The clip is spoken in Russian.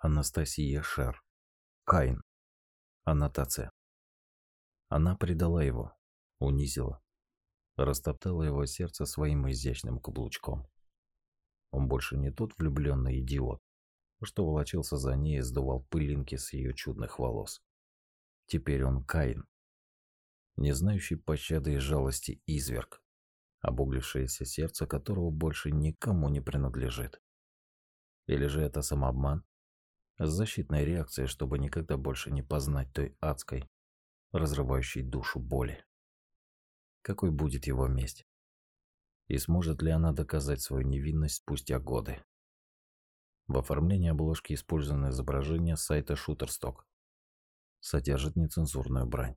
Анастасия Шер. Каин. Аннотация. Она предала его, унизила, растоптала его сердце своим изящным каблучком. Он больше не тот влюбленный идиот, что волочился за ней и сдувал пылинки с ее чудных волос. Теперь он Каин, не знающий пощады и жалости изверг, обуглившееся сердце которого больше никому не принадлежит. Или же это самообман? Защитная реакция, чтобы никогда больше не познать той адской, разрывающей душу боли. Какой будет его месть? И сможет ли она доказать свою невинность спустя годы? В оформлении обложки использовано изображение сайта Shutterstock. Содержит нецензурную брань.